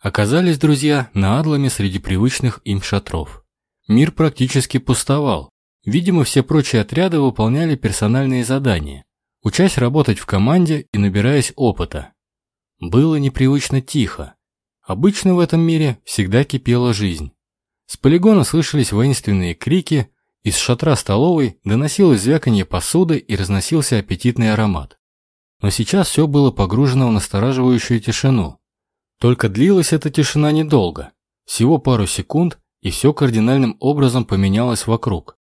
Оказались друзья на адлами среди привычных им шатров. Мир практически пустовал. Видимо, все прочие отряды выполняли персональные задания, учась работать в команде и набираясь опыта. Было непривычно тихо. Обычно в этом мире всегда кипела жизнь. С полигона слышались воинственные крики, из шатра столовой доносилось звяканье посуды и разносился аппетитный аромат. Но сейчас все было погружено в настораживающую тишину. Только длилась эта тишина недолго, всего пару секунд, и все кардинальным образом поменялось вокруг.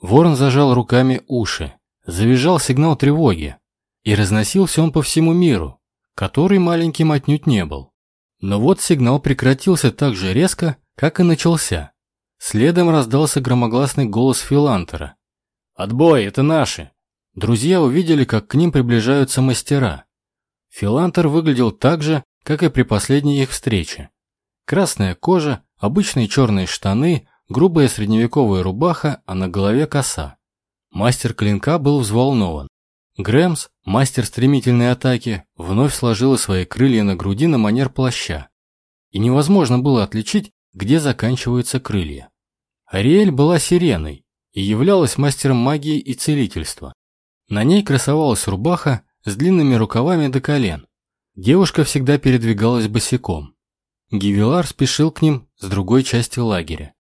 Ворон зажал руками уши, завизжал сигнал тревоги, и разносился он по всему миру, который маленьким отнюдь не был. Но вот сигнал прекратился так же резко, как и начался. Следом раздался громогласный голос Филантера. «Отбой, это наши!» Друзья увидели, как к ним приближаются мастера. Филантер выглядел так же, как и при последней их встрече. Красная кожа, обычные черные штаны, грубая средневековая рубаха, а на голове коса. Мастер клинка был взволнован. Грэмс, мастер стремительной атаки, вновь сложила свои крылья на груди на манер плаща. И невозможно было отличить, где заканчиваются крылья. Ариэль была сиреной и являлась мастером магии и целительства. На ней красовалась рубаха с длинными рукавами до колен. Девушка всегда передвигалась босиком. Гивилар спешил к ним с другой части лагеря.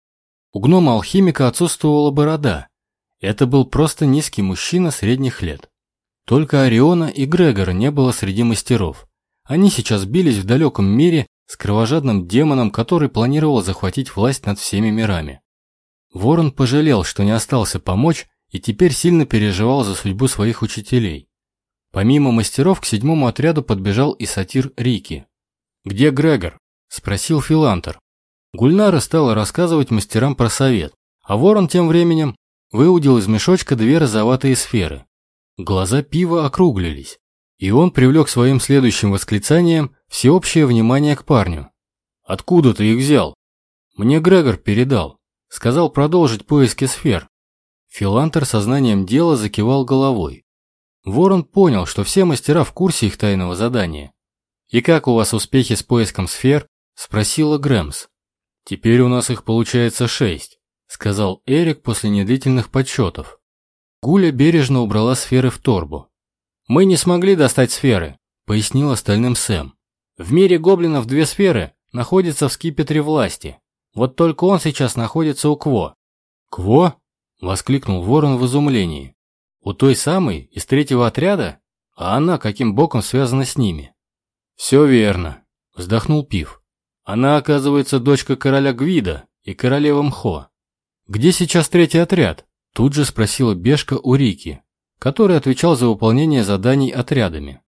У гнома-алхимика отсутствовала борода. Это был просто низкий мужчина средних лет. Только Ориона и Грегора не было среди мастеров. Они сейчас бились в далеком мире с кровожадным демоном, который планировал захватить власть над всеми мирами. Ворон пожалел, что не остался помочь, и теперь сильно переживал за судьбу своих учителей. Помимо мастеров к седьмому отряду подбежал и сатир Рики. «Где Грегор?» – спросил Филантер. Гульнара стала рассказывать мастерам про совет, а ворон тем временем выудил из мешочка две розоватые сферы. Глаза пива округлились, и он привлек своим следующим восклицанием всеобщее внимание к парню. «Откуда ты их взял?» «Мне Грегор передал. Сказал продолжить поиски сфер». Филантер сознанием дела закивал головой. Ворон понял, что все мастера в курсе их тайного задания. «И как у вас успехи с поиском сфер?» – спросила Грэмс. «Теперь у нас их получается шесть», – сказал Эрик после недлительных подсчетов. Гуля бережно убрала сферы в торбу. «Мы не смогли достать сферы», – пояснил остальным Сэм. В мире гоблинов две сферы находятся в скипетре власти. Вот только он сейчас находится у Кво. «Кво?» – воскликнул Ворон в изумлении. «У той самой, из третьего отряда? А она каким боком связана с ними?» «Все верно», – вздохнул Пив. «Она, оказывается, дочка короля Гвида и королевы Мхо. Где сейчас третий отряд?» – тут же спросила Бешка у Рики, который отвечал за выполнение заданий отрядами.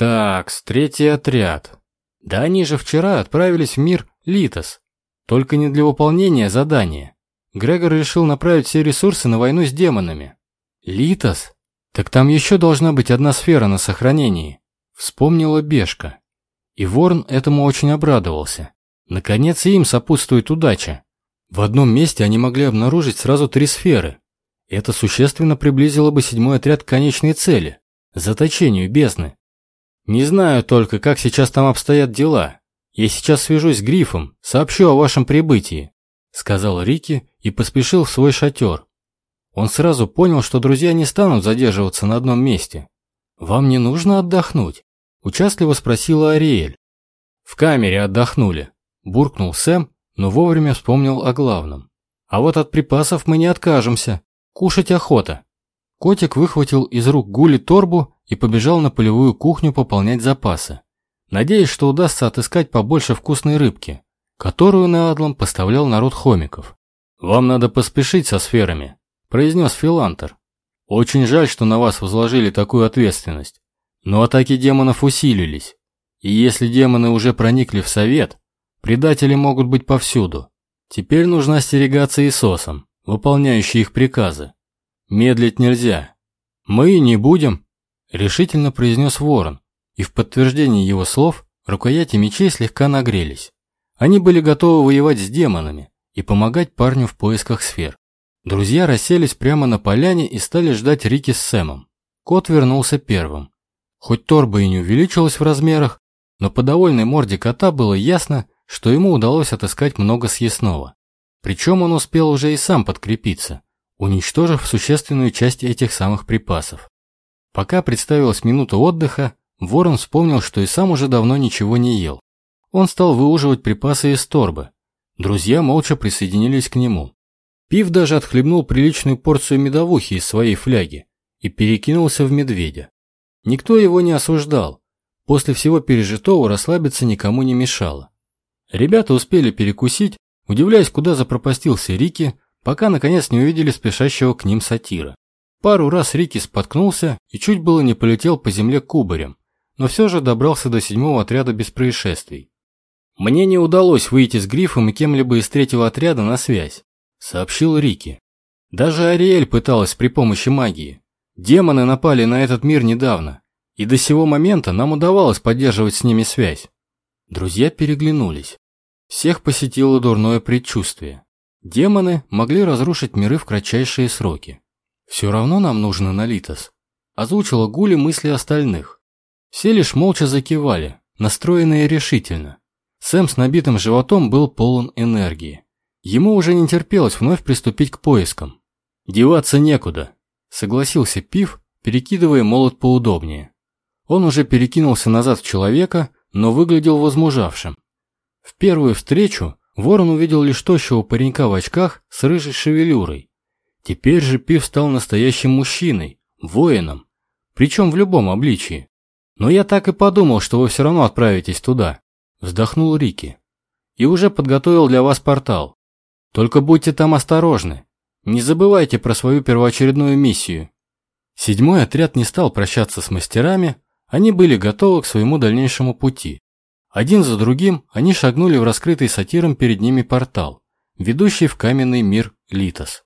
Так, третий отряд. Да они же вчера отправились в мир Литос. Только не для выполнения задания. Грегор решил направить все ресурсы на войну с демонами. Литос? Так там еще должна быть одна сфера на сохранении. Вспомнила Бешка. И Ворн этому очень обрадовался. Наконец и им сопутствует удача. В одном месте они могли обнаружить сразу три сферы. Это существенно приблизило бы седьмой отряд к конечной цели – заточению бездны. Не знаю только, как сейчас там обстоят дела. Я сейчас свяжусь с Грифом, сообщу о вашем прибытии», — сказал Рики и поспешил в свой шатер. Он сразу понял, что друзья не станут задерживаться на одном месте. «Вам не нужно отдохнуть?» — участливо спросила Ариэль. «В камере отдохнули», — буркнул Сэм, но вовремя вспомнил о главном. «А вот от припасов мы не откажемся. Кушать охота». Котик выхватил из рук Гули торбу и побежал на полевую кухню пополнять запасы, надеясь, что удастся отыскать побольше вкусной рыбки, которую на Адлом поставлял народ хомиков. «Вам надо поспешить со сферами», – произнес Филантер. «Очень жаль, что на вас возложили такую ответственность, но атаки демонов усилились, и если демоны уже проникли в совет, предатели могут быть повсюду. Теперь нужно остерегаться и сосом, выполняющий их приказы. Медлить нельзя. Мы не будем, решительно произнес ворон, и в подтверждение его слов рукояти мечей слегка нагрелись. Они были готовы воевать с демонами и помогать парню в поисках сфер. Друзья расселись прямо на поляне и стали ждать Рики с Сэмом. Кот вернулся первым. Хоть торба и не увеличилась в размерах, но по довольной морде кота было ясно, что ему удалось отыскать много съестного. Причем он успел уже и сам подкрепиться, уничтожив существенную часть этих самых припасов. Пока представилась минута отдыха, Ворон вспомнил, что и сам уже давно ничего не ел. Он стал выуживать припасы из торбы. Друзья молча присоединились к нему. Пив даже отхлебнул приличную порцию медовухи из своей фляги и перекинулся в медведя. Никто его не осуждал. После всего пережитого расслабиться никому не мешало. Ребята успели перекусить, удивляясь, куда запропастился Рики, пока наконец не увидели спешащего к ним сатира. Пару раз Рики споткнулся и чуть было не полетел по земле кубарем, но все же добрался до седьмого отряда без происшествий. «Мне не удалось выйти с Грифом и кем-либо из третьего отряда на связь», — сообщил Рики. «Даже Ариэль пыталась при помощи магии. Демоны напали на этот мир недавно, и до сего момента нам удавалось поддерживать с ними связь». Друзья переглянулись. Всех посетило дурное предчувствие. Демоны могли разрушить миры в кратчайшие сроки. «Все равно нам нужно на Литос», – озвучила Гули мысли остальных. Все лишь молча закивали, настроенные решительно. Сэм с набитым животом был полон энергии. Ему уже не терпелось вновь приступить к поискам. «Деваться некуда», – согласился Пив, перекидывая молот поудобнее. Он уже перекинулся назад в человека, но выглядел возмужавшим. В первую встречу Ворон увидел лишь тощего паренька в очках с рыжей шевелюрой. Теперь же Пив стал настоящим мужчиной, воином, причем в любом обличии. «Но я так и подумал, что вы все равно отправитесь туда», – вздохнул Рики. «И уже подготовил для вас портал. Только будьте там осторожны. Не забывайте про свою первоочередную миссию». Седьмой отряд не стал прощаться с мастерами, они были готовы к своему дальнейшему пути. Один за другим они шагнули в раскрытый сатиром перед ними портал, ведущий в каменный мир Литос.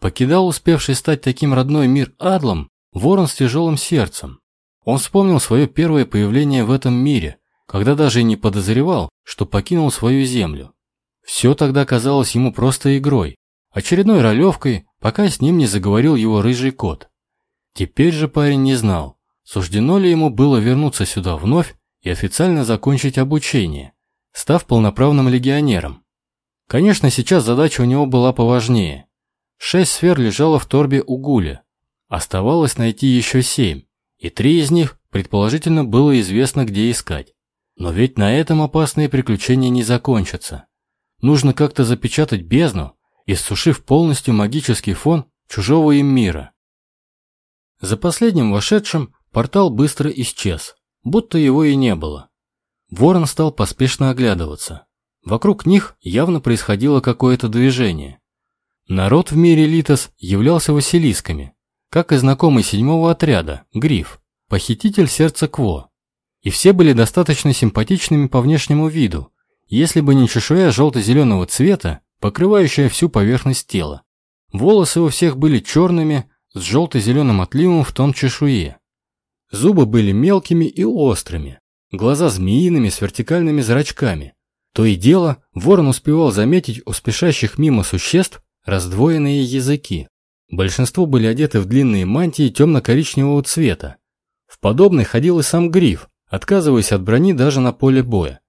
Покидал успевший стать таким родной мир Адлом ворон с тяжелым сердцем. Он вспомнил свое первое появление в этом мире, когда даже и не подозревал, что покинул свою землю. Все тогда казалось ему просто игрой, очередной ролевкой, пока с ним не заговорил его рыжий кот. Теперь же парень не знал, суждено ли ему было вернуться сюда вновь и официально закончить обучение, став полноправным легионером. Конечно, сейчас задача у него была поважнее. Шесть сфер лежало в торбе у Гуля. Оставалось найти еще семь и три из них, предположительно, было известно, где искать. Но ведь на этом опасные приключения не закончатся. Нужно как-то запечатать бездну, иссушив полностью магический фон чужого им мира. За последним вошедшим портал быстро исчез, будто его и не было. Ворон стал поспешно оглядываться. Вокруг них явно происходило какое-то движение. Народ в мире Литос являлся василисками, как и знакомый седьмого отряда, Гриф, похититель сердца Кво. И все были достаточно симпатичными по внешнему виду, если бы не чешуя желто-зеленого цвета, покрывающая всю поверхность тела. Волосы у всех были черными, с желто-зеленым отливом в том чешуе. Зубы были мелкими и острыми, глаза змеиными с вертикальными зрачками. То и дело, ворон успевал заметить у спешащих мимо существ раздвоенные языки. Большинство были одеты в длинные мантии темно-коричневого цвета. В подобной ходил и сам Гриф, отказываясь от брони даже на поле боя.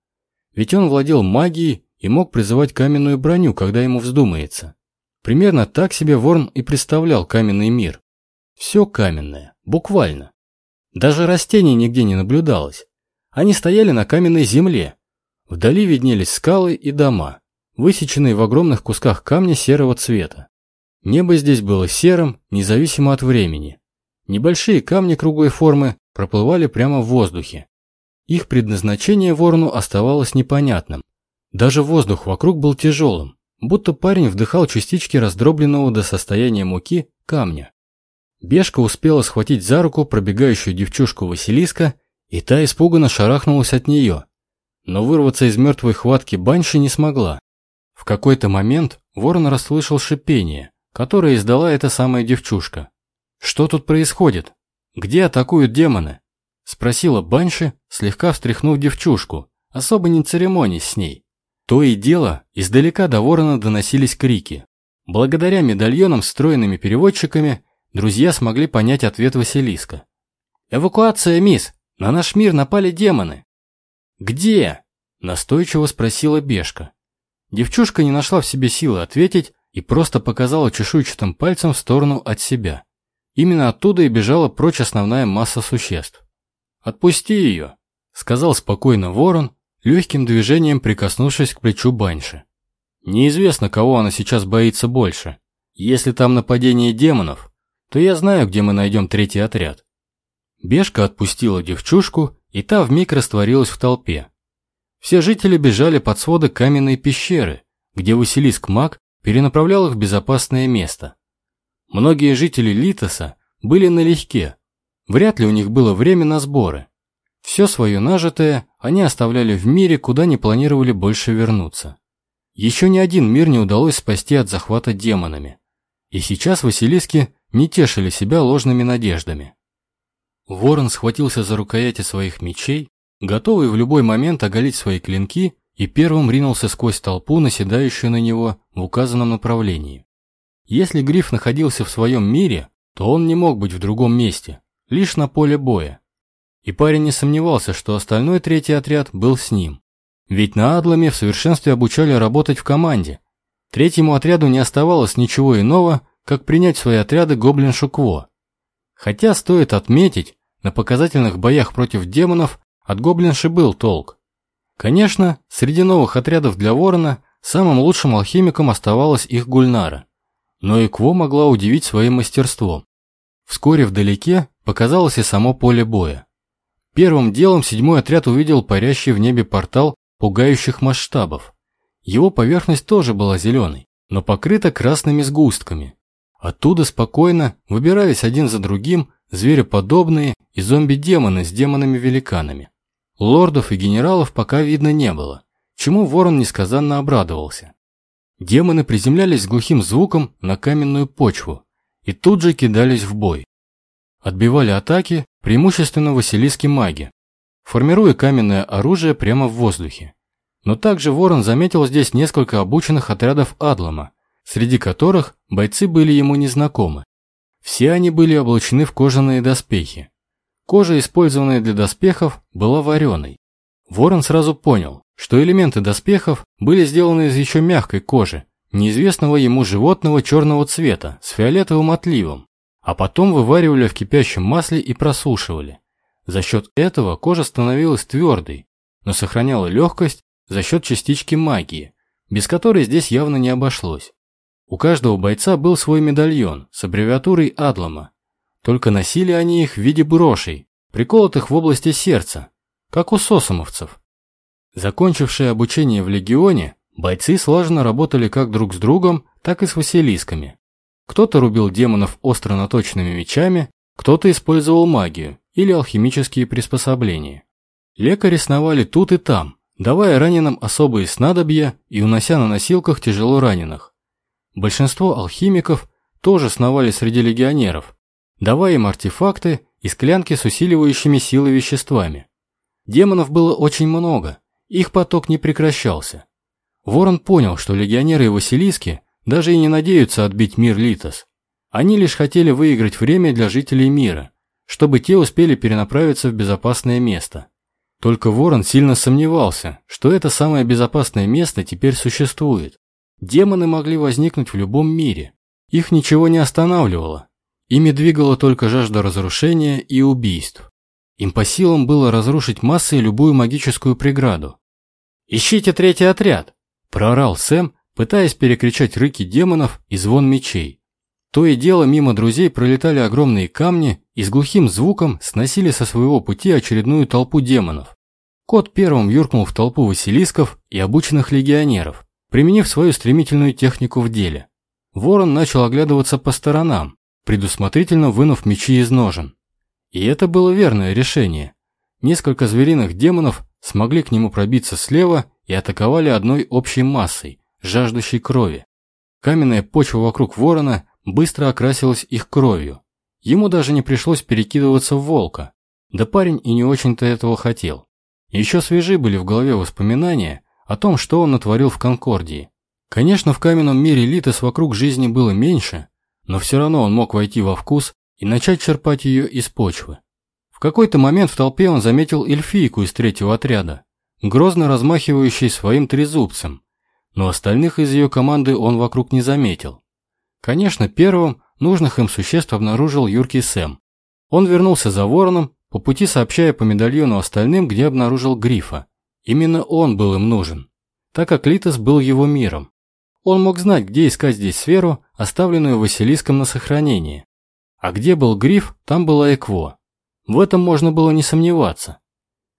Ведь он владел магией и мог призывать каменную броню, когда ему вздумается. Примерно так себе Ворн и представлял каменный мир. Все каменное, буквально. Даже растений нигде не наблюдалось. Они стояли на каменной земле. Вдали виднелись скалы и дома, высеченные в огромных кусках камня серого цвета. Небо здесь было серым, независимо от времени. Небольшие камни круглой формы проплывали прямо в воздухе. Их предназначение ворону оставалось непонятным. Даже воздух вокруг был тяжелым, будто парень вдыхал частички раздробленного до состояния муки камня. Бешка успела схватить за руку пробегающую девчушку Василиска, и та испуганно шарахнулась от нее. Но вырваться из мертвой хватки Банши не смогла. В какой-то момент ворон расслышал шипение – которое издала эта самая девчушка. «Что тут происходит? Где атакуют демоны?» – спросила Банши, слегка встряхнув девчушку, особо не церемонясь с ней. То и дело, издалека до ворона доносились крики. Благодаря медальонам с встроенными переводчиками, друзья смогли понять ответ Василиска. «Эвакуация, мисс! На наш мир напали демоны!» «Где?» Настойчиво спросила Бешка. Девчушка не нашла в себе силы ответить и просто показала чешуйчатым пальцем в сторону от себя. Именно оттуда и бежала прочь основная масса существ. «Отпусти ее», — сказал спокойно ворон, легким движением прикоснувшись к плечу Банши. «Неизвестно, кого она сейчас боится больше. Если там нападение демонов, то я знаю, где мы найдем третий отряд». Бешка отпустила девчушку, и та вмиг растворилась в толпе. Все жители бежали под своды каменной пещеры, где Василиск Маг перенаправлял их в безопасное место. Многие жители Литоса были налегке, вряд ли у них было время на сборы. Все свое нажитое они оставляли в мире, куда не планировали больше вернуться. Еще ни один мир не удалось спасти от захвата демонами. И сейчас Василиски не тешили себя ложными надеждами. Ворон схватился за рукояти своих мечей, готовый в любой момент оголить свои клинки, и первым ринулся сквозь толпу, наседающую на него в указанном направлении. Если Гриф находился в своем мире, то он не мог быть в другом месте, лишь на поле боя. И парень не сомневался, что остальной третий отряд был с ним. Ведь на Адламе в совершенстве обучали работать в команде. Третьему отряду не оставалось ничего иного, как принять свои отряды Гоблин Шукво. Хотя стоит отметить, на показательных боях против демонов от гоблинши был толк. Конечно, среди новых отрядов для ворона самым лучшим алхимиком оставалась их Гульнара. Но и Кво могла удивить своим мастерством. Вскоре вдалеке показалось и само поле боя. Первым делом седьмой отряд увидел парящий в небе портал пугающих масштабов. Его поверхность тоже была зеленой, но покрыта красными сгустками. Оттуда спокойно выбирались один за другим звереподобные и зомби-демоны с демонами-великанами. Лордов и генералов пока видно не было, чему ворон несказанно обрадовался. Демоны приземлялись с глухим звуком на каменную почву и тут же кидались в бой. Отбивали атаки преимущественно василиски маги, формируя каменное оружие прямо в воздухе. Но также ворон заметил здесь несколько обученных отрядов Адлама, среди которых бойцы были ему незнакомы. Все они были облачены в кожаные доспехи, Кожа, использованная для доспехов, была вареной. Ворон сразу понял, что элементы доспехов были сделаны из еще мягкой кожи, неизвестного ему животного черного цвета с фиолетовым отливом, а потом вываривали в кипящем масле и просушивали. За счет этого кожа становилась твердой, но сохраняла легкость за счет частички магии, без которой здесь явно не обошлось. У каждого бойца был свой медальон с аббревиатурой Адлама, только носили они их в виде брошей, приколотых в области сердца, как у сосомовцев. Закончившие обучение в легионе, бойцы слаженно работали как друг с другом, так и с василисками. Кто-то рубил демонов остро наточенными мечами, кто-то использовал магию или алхимические приспособления. Лекари сновали тут и там, давая раненым особые снадобья и унося на носилках тяжело раненых. Большинство алхимиков тоже сновали среди легионеров, давая им артефакты и склянки с усиливающими силы веществами. Демонов было очень много, их поток не прекращался. Ворон понял, что легионеры и Василиски даже и не надеются отбить мир Литос. Они лишь хотели выиграть время для жителей мира, чтобы те успели перенаправиться в безопасное место. Только Ворон сильно сомневался, что это самое безопасное место теперь существует. Демоны могли возникнуть в любом мире. Их ничего не останавливало, Ими двигала только жажда разрушения и убийств. Им по силам было разрушить массой любую магическую преграду. «Ищите третий отряд!» – проорал Сэм, пытаясь перекричать рыки демонов и звон мечей. То и дело мимо друзей пролетали огромные камни и с глухим звуком сносили со своего пути очередную толпу демонов. Кот первым юркнул в толпу василисков и обученных легионеров, применив свою стремительную технику в деле. Ворон начал оглядываться по сторонам, предусмотрительно вынув мечи из ножен. И это было верное решение. Несколько звериных демонов смогли к нему пробиться слева и атаковали одной общей массой, жаждущей крови. Каменная почва вокруг ворона быстро окрасилась их кровью. Ему даже не пришлось перекидываться в волка. Да парень и не очень-то этого хотел. Еще свежи были в голове воспоминания о том, что он натворил в Конкордии. Конечно, в каменном мире Литос вокруг жизни было меньше, но все равно он мог войти во вкус и начать черпать ее из почвы. В какой-то момент в толпе он заметил эльфийку из третьего отряда. грозно размахивающей своим трезубцем, но остальных из ее команды он вокруг не заметил. Конечно, первым нужных им существ обнаружил юркий Сэм. Он вернулся за вороном, по пути сообщая по медальону остальным, где обнаружил Грифа. Именно он был им нужен, так как Литос был его миром. Он мог знать, где искать здесь сферу, оставленную Василиском на сохранение. А где был Гриф, там была Экво. В этом можно было не сомневаться.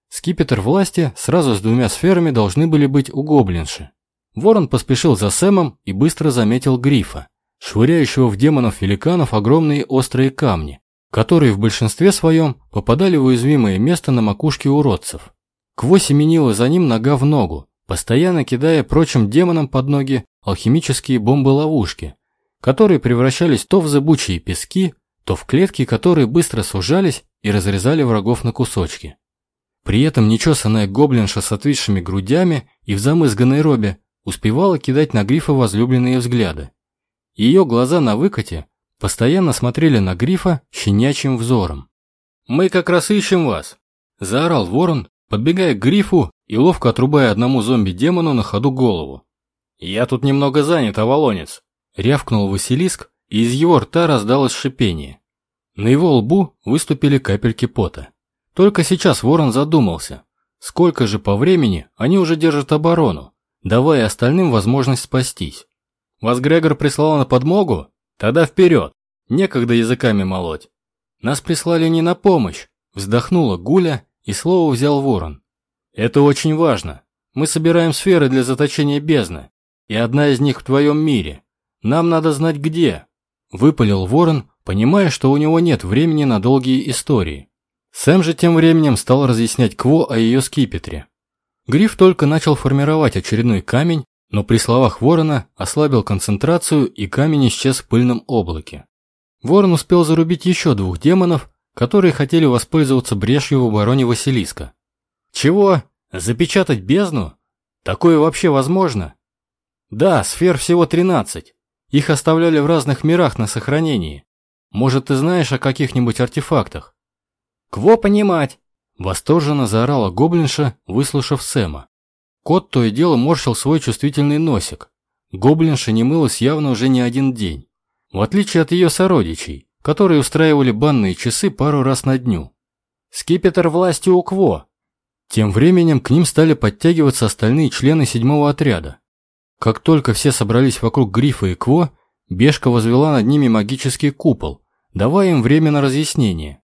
Скипетр власти сразу с двумя сферами должны были быть у гоблинши. Ворон поспешил за Сэмом и быстро заметил Грифа, швыряющего в демонов-великанов огромные острые камни, которые в большинстве своем попадали в уязвимое место на макушке уродцев. Кво семенила за ним нога в ногу, постоянно кидая прочим демонам под ноги алхимические бомбы-ловушки, которые превращались то в зыбучие пески, то в клетки, которые быстро сужались и разрезали врагов на кусочки. При этом нечесанная гоблинша с отвисшими грудями и в замызганной робе успевала кидать на Грифа возлюбленные взгляды. Ее глаза на выкате постоянно смотрели на Грифа щенячьим взором. «Мы как раз ищем вас!» – заорал ворон, подбегая к Грифу и ловко отрубая одному зомби-демону на ходу голову. «Я тут немного занят, Авалонец!» – рявкнул Василиск, и из его рта раздалось шипение. На его лбу выступили капельки пота. Только сейчас ворон задумался, сколько же по времени они уже держат оборону, давая остальным возможность спастись. Вас Грегор прислал на подмогу? Тогда вперед, некогда языками молоть. Нас прислали не на помощь, вздохнула Гуля и слово взял ворон. Это очень важно. Мы собираем сферы для заточения бездны, и одна из них в твоем мире. Нам надо знать где. Выпалил ворон, понимая, что у него нет времени на долгие истории. Сэм же тем временем стал разъяснять Кво о ее скипетре. Гриф только начал формировать очередной камень, но при словах ворона ослабил концентрацию и камень исчез в пыльном облаке. Ворон успел зарубить еще двух демонов, которые хотели воспользоваться брешью в обороне Василиска. Чего? Запечатать бездну? Такое вообще возможно? Да, сфер всего 13. Их оставляли в разных мирах на сохранении. Может, ты знаешь о каких-нибудь артефактах? «Кво понимать!» – восторженно заорала гоблинша, выслушав Сэма. Кот то и дело морщил свой чувствительный носик. Гоблинша не мылась явно уже не один день. В отличие от ее сородичей, которые устраивали банные часы пару раз на дню. «Скипетр власти у Кво!» Тем временем к ним стали подтягиваться остальные члены седьмого отряда. Как только все собрались вокруг Грифа и Кво, Бешка возвела над ними магический купол, давая им время на разъяснение.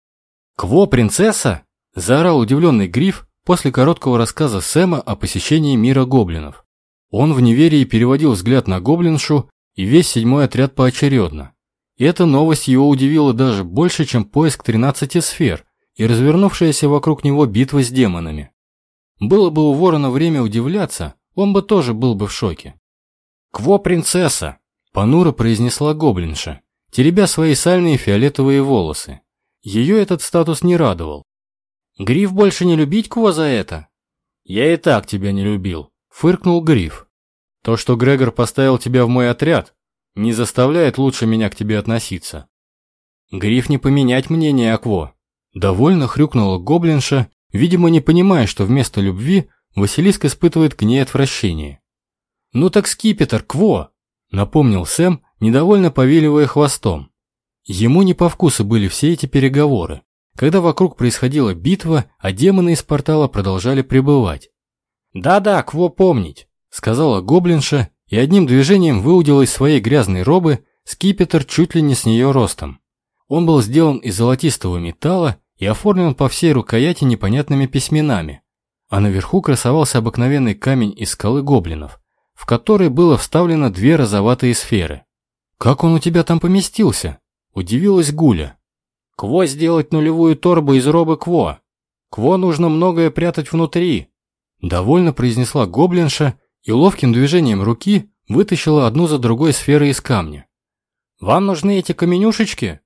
«Кво, принцесса?» – заорал удивленный Гриф после короткого рассказа Сэма о посещении мира гоблинов. Он в неверии переводил взгляд на гоблиншу и весь седьмой отряд поочередно. И эта новость его удивила даже больше, чем поиск 13 сфер и развернувшаяся вокруг него битва с демонами. Было бы у ворона время удивляться, он бы тоже был бы в шоке. «Кво, принцесса!» – понуро произнесла гоблинша, теребя свои сальные фиолетовые волосы. Ее этот статус не радовал. «Гриф больше не любить Кво за это?» «Я и так тебя не любил», — фыркнул Гриф. «То, что Грегор поставил тебя в мой отряд, не заставляет лучше меня к тебе относиться». «Гриф не поменять мнение Кво», — довольно хрюкнула гоблинша, видимо, не понимая, что вместо любви Василиск испытывает к ней отвращение. «Ну так скипетр, Кво!» — напомнил Сэм, недовольно повиливая хвостом. Ему не по вкусу были все эти переговоры, когда вокруг происходила битва, а демоны из портала продолжали пребывать. «Да-да, кво помнить», — сказала гоблинша и одним движением выудила из своей грязной робы скипетр чуть ли не с нее ростом. Он был сделан из золотистого металла и оформлен по всей рукояти непонятными письменами, а наверху красовался обыкновенный камень из скалы гоблинов, в который было вставлено две розоватые сферы. «Как он у тебя там поместился?» Удивилась Гуля. Кво сделать нулевую торбу из робы Кво. Кво нужно многое прятать внутри. Довольно произнесла гоблинша и ловким движением руки вытащила одну за другой сферы из камня. «Вам нужны эти каменюшечки?»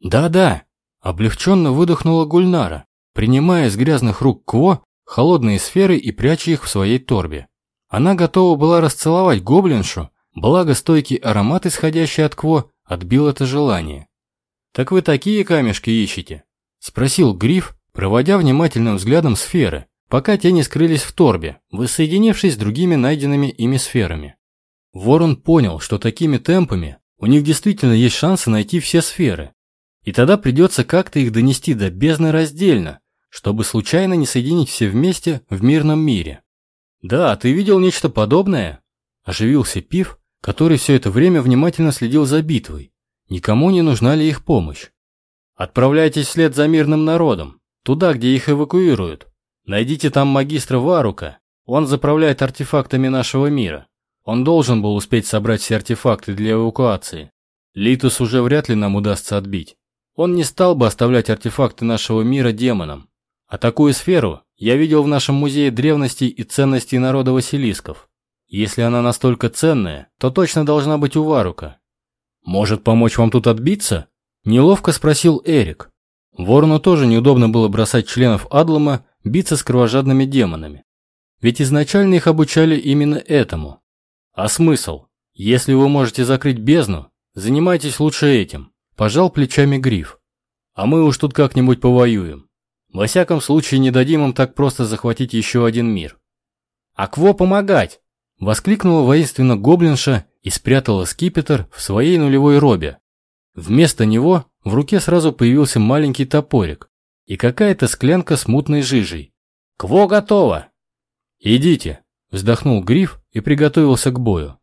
«Да-да», — облегченно выдохнула Гульнара, принимая из грязных рук Кво холодные сферы и пряча их в своей торбе. Она готова была расцеловать гоблиншу, благо стойкий аромат, исходящий от Кво, отбил это желание. «Так вы такие камешки ищете?» – спросил Гриф, проводя внимательным взглядом сферы, пока те не скрылись в торбе, воссоединившись с другими найденными ими сферами. Ворон понял, что такими темпами у них действительно есть шансы найти все сферы. И тогда придется как-то их донести до бездны раздельно, чтобы случайно не соединить все вместе в мирном мире. «Да, ты видел нечто подобное?» – оживился Пив, который все это время внимательно следил за битвой. Никому не нужна ли их помощь? «Отправляйтесь вслед за мирным народом, туда, где их эвакуируют. Найдите там магистра Варука, он заправляет артефактами нашего мира. Он должен был успеть собрать все артефакты для эвакуации. Литус уже вряд ли нам удастся отбить. Он не стал бы оставлять артефакты нашего мира демонам. А такую сферу я видел в нашем музее древностей и ценностей народа Василисков. Если она настолько ценная, то точно должна быть у Варука. Может помочь вам тут отбиться? Неловко спросил Эрик. Ворону тоже неудобно было бросать членов Адлама биться с кровожадными демонами. Ведь изначально их обучали именно этому. А смысл? Если вы можете закрыть бездну, занимайтесь лучше этим. Пожал плечами Гриф. А мы уж тут как-нибудь повоюем. Во всяком случае, не дадим им так просто захватить еще один мир. А кво помогать? Воскликнула воинственно гоблинша и спрятала скипетр в своей нулевой робе. Вместо него в руке сразу появился маленький топорик и какая-то склянка с мутной жижей. «Кво готово!» «Идите!» Вздохнул Гриф и приготовился к бою.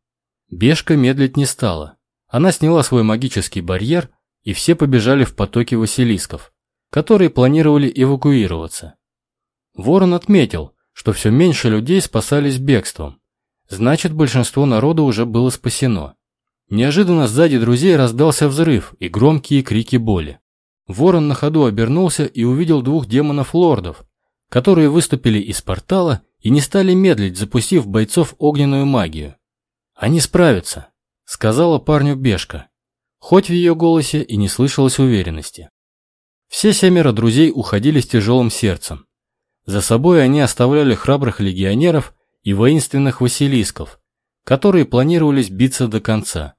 Бешка медлить не стала. Она сняла свой магический барьер, и все побежали в потоке василисков, которые планировали эвакуироваться. Ворон отметил, что все меньше людей спасались бегством. Значит, большинство народа уже было спасено. Неожиданно сзади друзей раздался взрыв и громкие крики боли. Ворон на ходу обернулся и увидел двух демонов-лордов, которые выступили из портала и не стали медлить, запустив бойцов огненную магию. «Они справятся», — сказала парню Бешка, хоть в ее голосе и не слышалось уверенности. Все семеро друзей уходили с тяжелым сердцем. За собой они оставляли храбрых легионеров и воинственных василисков, которые планировались биться до конца.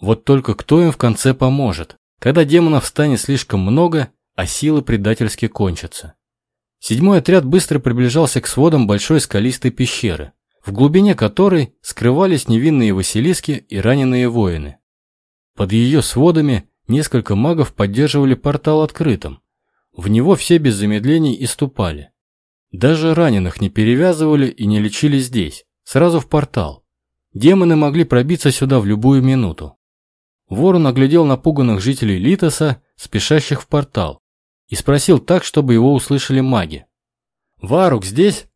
Вот только кто им в конце поможет, когда демонов станет слишком много, а силы предательски кончатся? Седьмой отряд быстро приближался к сводам большой скалистой пещеры, в глубине которой скрывались невинные василиски и раненые воины. Под ее сводами несколько магов поддерживали портал открытым. В него все без замедлений и ступали. Даже раненых не перевязывали и не лечили здесь, сразу в портал. Демоны могли пробиться сюда в любую минуту. Ворон оглядел напуганных жителей Литоса, спешащих в портал, и спросил так, чтобы его услышали маги. «Варук здесь?»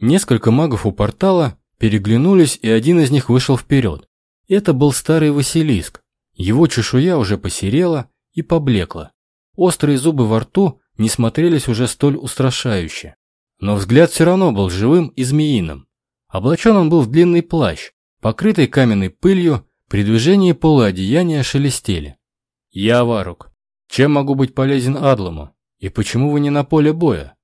Несколько магов у портала переглянулись, и один из них вышел вперед. Это был старый Василиск. Его чешуя уже посерела и поблекла. Острые зубы во рту не смотрелись уже столь устрашающе. Но взгляд все равно был живым и змеиным. Облачен он был в длинный плащ, покрытый каменной пылью, при движении полуодеяния шелестели. «Я Варук. Чем могу быть полезен Адлому? И почему вы не на поле боя?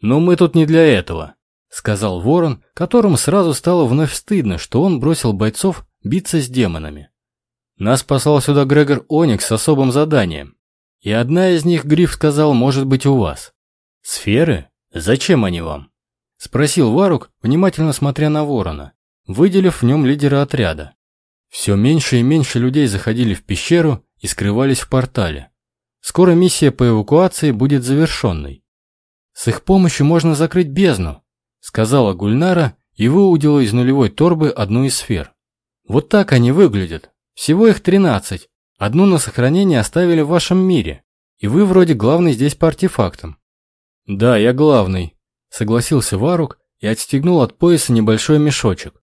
Но мы тут не для этого, сказал Ворон, которому сразу стало вновь стыдно, что он бросил бойцов биться с демонами. Нас послал сюда Грегор Оникс с особым заданием. И одна из них, Гриф сказал, может быть у вас. Сферы? Зачем они вам? Спросил Варук, внимательно смотря на Ворона, выделив в нем лидера отряда. Все меньше и меньше людей заходили в пещеру и скрывались в портале. Скоро миссия по эвакуации будет завершенной. С их помощью можно закрыть бездну, сказала Гульнара и выудила из нулевой торбы одну из сфер. Вот так они выглядят. Всего их 13. Одну на сохранение оставили в вашем мире. И вы вроде главный здесь по артефактам. Да, я главный, согласился Варук и отстегнул от пояса небольшой мешочек.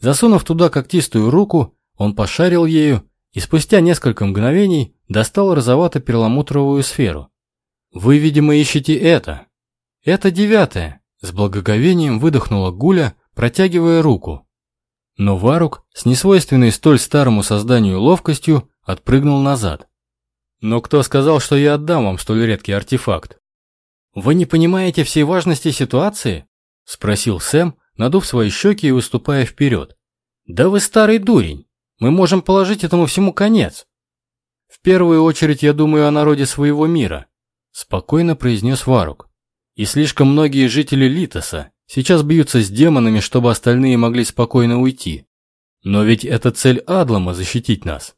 Засунув туда когтистую руку, он пошарил ею и спустя несколько мгновений достал розовато-перламутровую сферу. «Вы, видимо, ищете это». «Это девятое», — с благоговением выдохнула Гуля, протягивая руку. Но Варук, с несвойственной столь старому созданию ловкостью, отпрыгнул назад. «Но кто сказал, что я отдам вам столь редкий артефакт?» «Вы не понимаете всей важности ситуации?» — спросил Сэм, надув свои щеки и выступая вперед. «Да вы старый дурень! Мы можем положить этому всему конец. В первую очередь я думаю о народе своего мира, спокойно произнес Варук. И слишком многие жители Литоса сейчас бьются с демонами, чтобы остальные могли спокойно уйти. Но ведь это цель Адлама – защитить нас.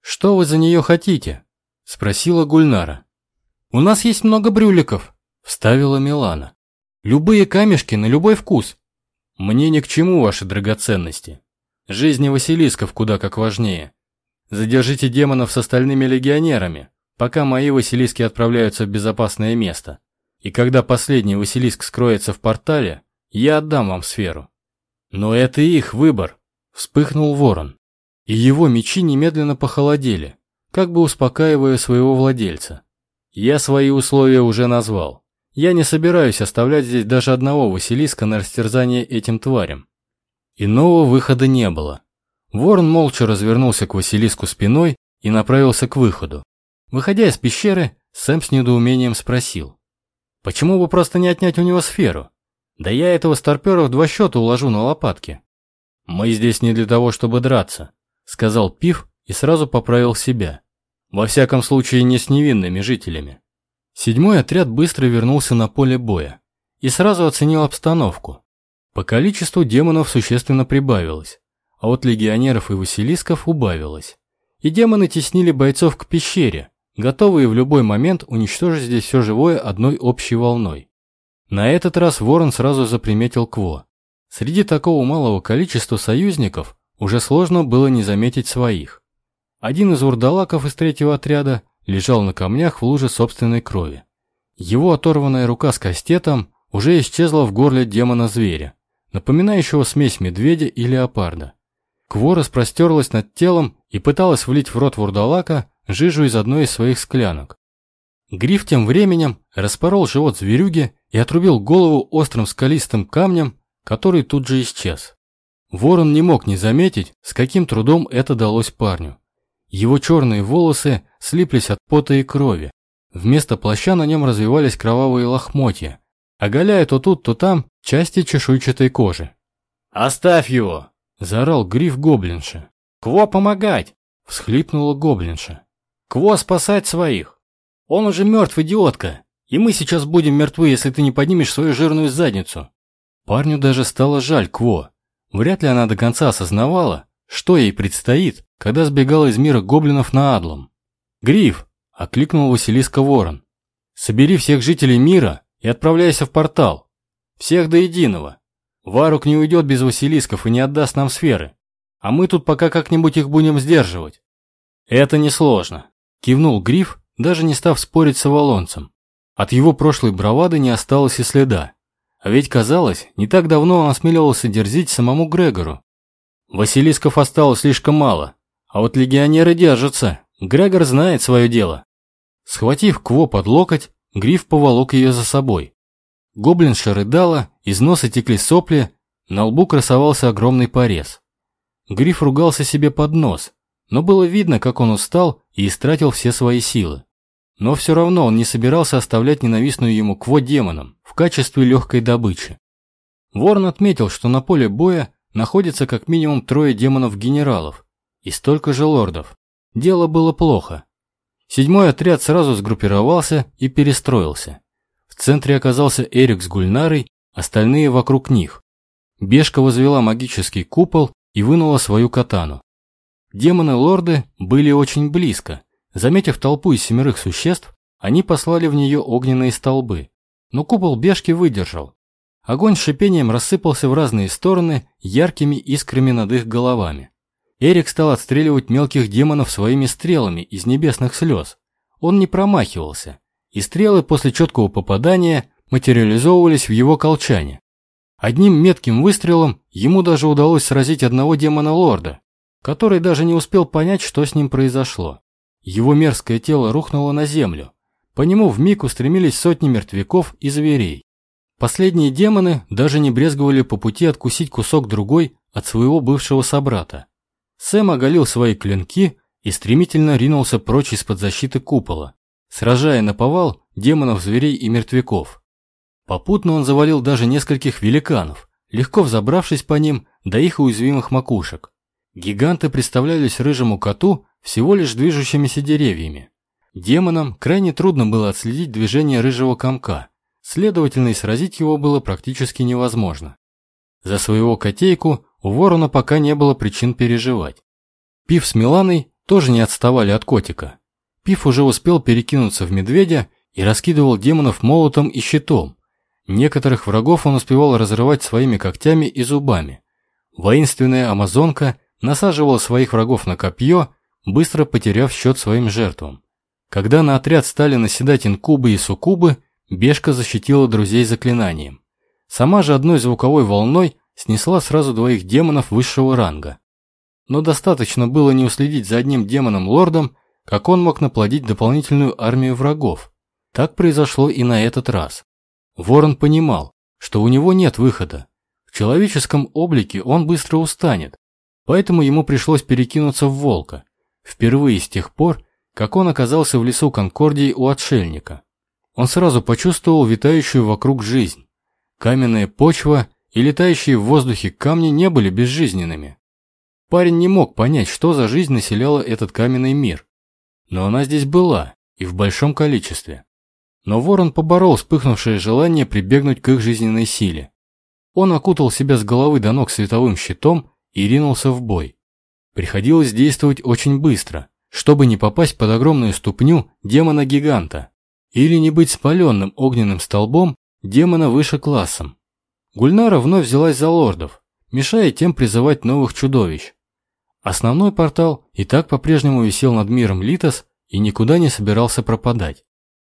Что вы за нее хотите? Спросила Гульнара. У нас есть много брюликов, вставила Милана. Любые камешки на любой вкус. Мне ни к чему ваши драгоценности. Жизни Василисков куда как важнее. Задержите демонов с остальными легионерами, пока мои Василиски отправляются в безопасное место. И когда последний Василиск скроется в портале, я отдам вам сферу. Но это их выбор, Вспыхнул ворон, и его мечи немедленно похолодели, как бы успокаивая своего владельца. Я свои условия уже назвал. Я не собираюсь оставлять здесь даже одного Василиска на растерзание этим тварям. Иного выхода не было. Ворон молча развернулся к Василиску спиной и направился к выходу. Выходя из пещеры, Сэм с недоумением спросил. «Почему бы просто не отнять у него сферу? Да я этого старпера в два счета уложу на лопатки». «Мы здесь не для того, чтобы драться», — сказал Пив и сразу поправил себя. Во всяком случае, не с невинными жителями. Седьмой отряд быстро вернулся на поле боя и сразу оценил обстановку. По количеству демонов существенно прибавилось, а от легионеров и василисков убавилось. И демоны теснили бойцов к пещере, готовые в любой момент уничтожить здесь все живое одной общей волной. На этот раз Ворон сразу заприметил Кво. Среди такого малого количества союзников уже сложно было не заметить своих. Один из урдалаков из третьего отряда лежал на камнях в луже собственной крови. Его оторванная рука с кастетом уже исчезла в горле демона-зверя, напоминающего смесь медведя и леопарда. Кво распростерлась над телом и пыталась влить в рот вурдалака жижу из одной из своих склянок. Гриф тем временем распорол живот зверюги и отрубил голову острым скалистым камнем, который тут же исчез. Ворон не мог не заметить, с каким трудом это далось парню. Его черные волосы слиплись от пота и крови. Вместо плаща на нем развивались кровавые лохмотья, оголяя то тут, то там части чешуйчатой кожи. «Оставь его!» – заорал гриф гоблинша. «Кво помогать!» – всхлипнула гоблинша. «Кво спасать своих! Он уже мертв, идиотка! И мы сейчас будем мертвы, если ты не поднимешь свою жирную задницу!» Парню даже стало жаль Кво. Вряд ли она до конца осознавала, что ей предстоит, когда сбегала из мира гоблинов на Адлом. «Гриф!» – окликнул Василиска Ворон. «Собери всех жителей мира и отправляйся в портал. Всех до единого. Варук не уйдет без Василисков и не отдаст нам сферы. А мы тут пока как-нибудь их будем сдерживать». «Это несложно», – кивнул Гриф, даже не став спорить с Авалонцем. От его прошлой бравады не осталось и следа. А ведь казалось, не так давно он осмеливался дерзить самому Грегору. Василисков осталось слишком мало, а вот легионеры держатся. Грегор знает свое дело. Схватив Кво под локоть, Гриф поволок ее за собой. Гоблинша рыдала, из носа текли сопли, на лбу красовался огромный порез. Гриф ругался себе под нос, но было видно, как он устал и истратил все свои силы. Но все равно он не собирался оставлять ненавистную ему Кво демоном в качестве легкой добычи. Ворон отметил, что на поле боя находится как минимум трое демонов-генералов и столько же лордов. Дело было плохо. Седьмой отряд сразу сгруппировался и перестроился. В центре оказался Эрик с Гульнарой, остальные вокруг них. Бешка возвела магический купол и вынула свою катану. Демоны-лорды были очень близко, Заметив толпу из семерых существ, они послали в нее огненные столбы. Но купол бешки выдержал. Огонь с шипением рассыпался в разные стороны яркими искрами над их головами. Эрик стал отстреливать мелких демонов своими стрелами из небесных слез. Он не промахивался, и стрелы после четкого попадания материализовывались в его колчане. Одним метким выстрелом ему даже удалось сразить одного демона-лорда, который даже не успел понять, что с ним произошло. Его мерзкое тело рухнуло на землю. По нему вмиг устремились сотни мертвяков и зверей. Последние демоны даже не брезговали по пути откусить кусок другой от своего бывшего собрата. Сэм оголил свои клинки и стремительно ринулся прочь из-под защиты купола, сражая на повал демонов, зверей и мертвяков. Попутно он завалил даже нескольких великанов, легко взобравшись по ним до их уязвимых макушек. Гиганты представлялись рыжему коту всего лишь движущимися деревьями. Демонам крайне трудно было отследить движение рыжего комка, следовательно и сразить его было практически невозможно. За своего котейку у ворона пока не было причин переживать. Пив с Миланой тоже не отставали от котика. Пив уже успел перекинуться в медведя и раскидывал демонов молотом и щитом. Некоторых врагов он успевал разрывать своими когтями и зубами. Воинственная амазонка насаживала своих врагов на копье, быстро потеряв счет своим жертвам. Когда на отряд стали наседать инкубы и суккубы, Бешка защитила друзей заклинанием. Сама же одной звуковой волной снесла сразу двоих демонов высшего ранга. Но достаточно было не уследить за одним демоном-лордом, как он мог наплодить дополнительную армию врагов. Так произошло и на этот раз. Ворон понимал, что у него нет выхода. В человеческом облике он быстро устанет, поэтому ему пришлось перекинуться в волка, впервые с тех пор, как он оказался в лесу Конкордии у отшельника. Он сразу почувствовал витающую вокруг жизнь. Каменная почва и летающие в воздухе камни не были безжизненными. Парень не мог понять, что за жизнь населяла этот каменный мир. Но она здесь была, и в большом количестве. Но ворон поборол вспыхнувшее желание прибегнуть к их жизненной силе. Он окутал себя с головы до ног световым щитом и ринулся в бой. Приходилось действовать очень быстро, чтобы не попасть под огромную ступню демона-гиганта или не быть спаленным огненным столбом демона выше классом. Гульнара вновь взялась за лордов, мешая тем призывать новых чудовищ. Основной портал и так по-прежнему висел над миром Литос и никуда не собирался пропадать.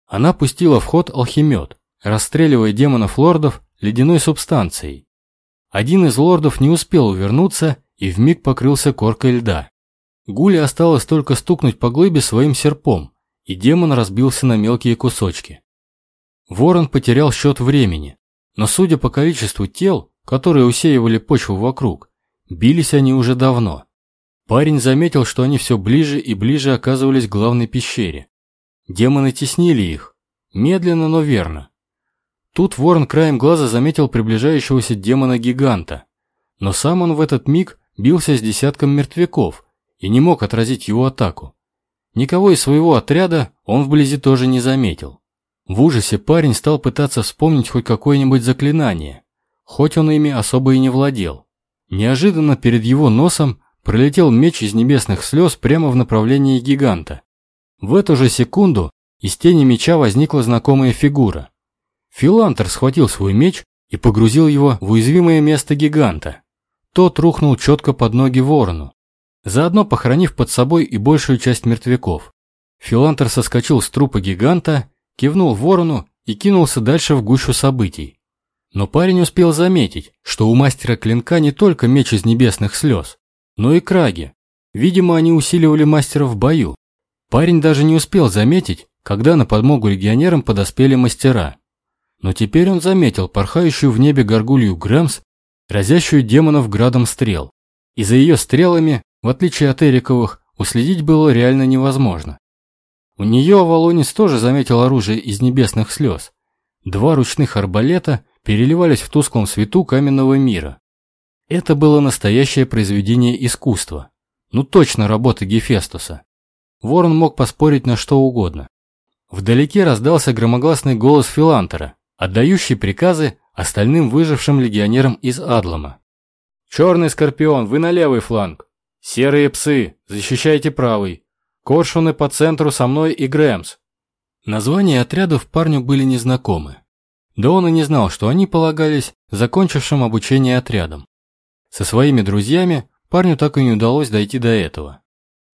Она пустила в ход алхимет, расстреливая демонов-лордов ледяной субстанцией. Один из лордов не успел увернуться и вмиг покрылся коркой льда. Гуле осталось только стукнуть по глыбе своим серпом, и демон разбился на мелкие кусочки. Ворон потерял счет времени, но судя по количеству тел, которые усеивали почву вокруг, бились они уже давно. Парень заметил, что они все ближе и ближе оказывались к главной пещере. Демоны теснили их. Медленно, но верно. Тут ворон краем глаза заметил приближающегося демона-гиганта. Но сам он в этот миг бился с десятком мертвяков и не мог отразить его атаку. Никого из своего отряда он вблизи тоже не заметил. В ужасе парень стал пытаться вспомнить хоть какое-нибудь заклинание, хоть он ими особо и не владел. Неожиданно перед его носом пролетел меч из небесных слез прямо в направлении гиганта. В эту же секунду из тени меча возникла знакомая фигура. Филантер схватил свой меч и погрузил его в уязвимое место гиганта. Тот рухнул четко под ноги ворону, заодно похоронив под собой и большую часть мертвяков. Филантер соскочил с трупа гиганта, кивнул ворону и кинулся дальше в гущу событий. Но парень успел заметить, что у мастера клинка не только меч из небесных слез, но и краги. Видимо, они усиливали мастера в бою. Парень даже не успел заметить, когда на подмогу легионерам подоспели мастера. Но теперь он заметил порхающую в небе горгулью Грэмс, разящую демонов градом стрел. И за ее стрелами, в отличие от Эриковых, уследить было реально невозможно. У нее Авалонис тоже заметил оружие из небесных слез. Два ручных арбалета переливались в тусклом свету каменного мира. Это было настоящее произведение искусства. Ну точно работа Гефестуса. Ворон мог поспорить на что угодно. Вдалеке раздался громогласный голос Филантера, отдающий приказы остальным выжившим легионерам из Адлама. «Черный Скорпион, вы на левый фланг! Серые псы, защищайте правый! Коршуны по центру со мной и Грэмс!» Названия отрядов парню были незнакомы. Да он и не знал, что они полагались закончившим обучение отрядом. Со своими друзьями парню так и не удалось дойти до этого.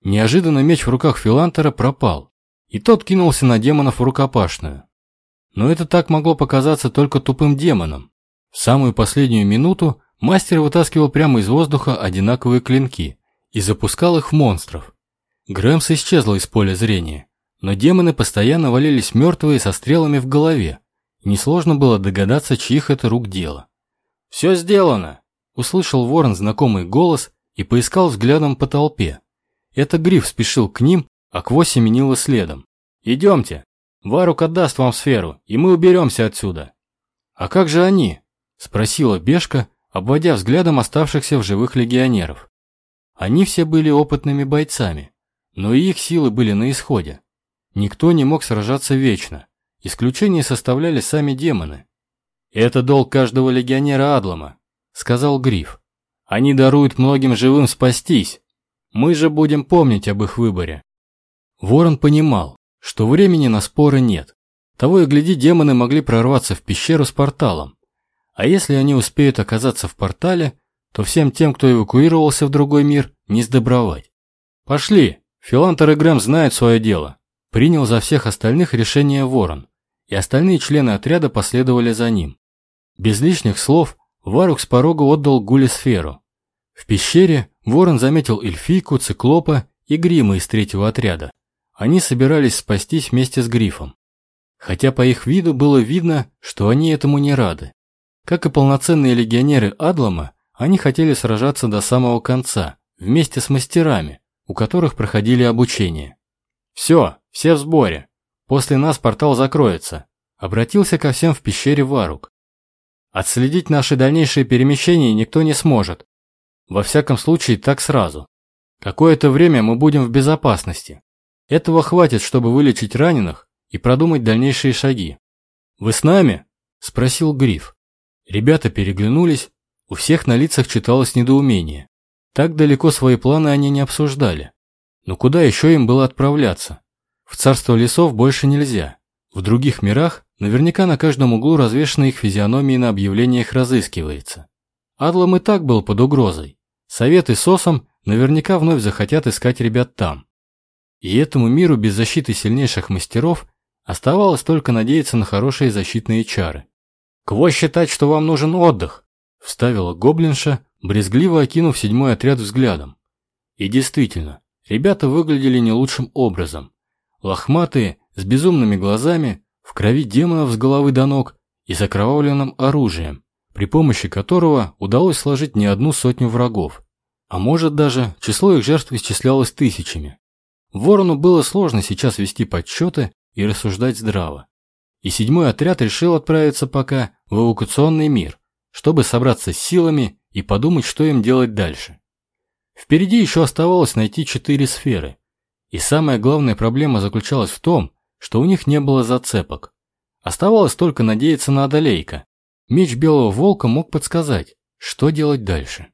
Неожиданно меч в руках Филантера пропал, и тот кинулся на демонов в рукопашную. Но это так могло показаться только тупым демоном. В самую последнюю минуту мастер вытаскивал прямо из воздуха одинаковые клинки и запускал их в монстров. Грэмс исчезла из поля зрения, но демоны постоянно валились мертвые со стрелами в голове. Несложно было догадаться, чьих это рук дело. «Все сделано!» Услышал ворон знакомый голос и поискал взглядом по толпе. Это Гриф спешил к ним, а Кво семенила следом. «Идемте. Варук отдаст вам сферу, и мы уберемся отсюда». «А как же они?» – спросила Бешка, обводя взглядом оставшихся в живых легионеров. Они все были опытными бойцами, но и их силы были на исходе. Никто не мог сражаться вечно, исключение составляли сами демоны. «Это долг каждого легионера Адлама», — сказал Гриф. «Они даруют многим живым спастись. Мы же будем помнить об их выборе». Ворон понимал, что времени на споры нет. Того и гляди, демоны могли прорваться в пещеру с порталом. А если они успеют оказаться в портале, то всем тем, кто эвакуировался в другой мир, не сдобровать. «Пошли! Филантер и Грэм знают свое дело!» Принял за всех остальных решение Ворон, и остальные члены отряда последовали за ним. Без лишних слов Варук с порога отдал Гуле сферу. В пещере Ворон заметил эльфийку, циклопа и грима из третьего отряда. Они собирались спастись вместе с Грифом. Хотя по их виду было видно, что они этому не рады. Как и полноценные легионеры Адлама, они хотели сражаться до самого конца, вместе с мастерами, у которых проходили обучение. «Все, все в сборе. После нас портал закроется», — обратился ко всем в пещере Варук. «Отследить наши дальнейшие перемещения никто не сможет. Во всяком случае, так сразу. Какое-то время мы будем в безопасности. Этого хватит, чтобы вылечить раненых и продумать дальнейшие шаги. «Вы с нами?» – спросил Гриф. Ребята переглянулись у всех на лицах читалось недоумение. Так далеко свои планы они не обсуждали. Но куда еще им было отправляться? В царство лесов больше нельзя. В других мирах наверняка на каждом углу развешаны их физиономии на объявлениях разыскивается. Адлам и так был под угрозой. Совет и Сосом наверняка вновь захотят искать ребят там. И этому миру без защиты сильнейших мастеров оставалось только надеяться на хорошие защитные чары. «Кво считать, что вам нужен отдых?» Вставила гоблинша, брезгливо окинув седьмой отряд взглядом. И действительно, ребята выглядели не лучшим образом. Лохматые, с безумными глазами, в крови демонов с головы до ног и с оружием, при помощи которого удалось сложить не одну сотню врагов. А может даже, число их жертв исчислялось тысячами. Ворону было сложно сейчас вести подсчеты и рассуждать здраво. И седьмой отряд решил отправиться пока в эвакуационный мир, чтобы собраться с силами и подумать, что им делать дальше. Впереди еще оставалось найти четыре сферы. И самая главная проблема заключалась в том, что у них не было зацепок. Оставалось только надеяться на Адалейка. Меч Белого Волка мог подсказать, что делать дальше.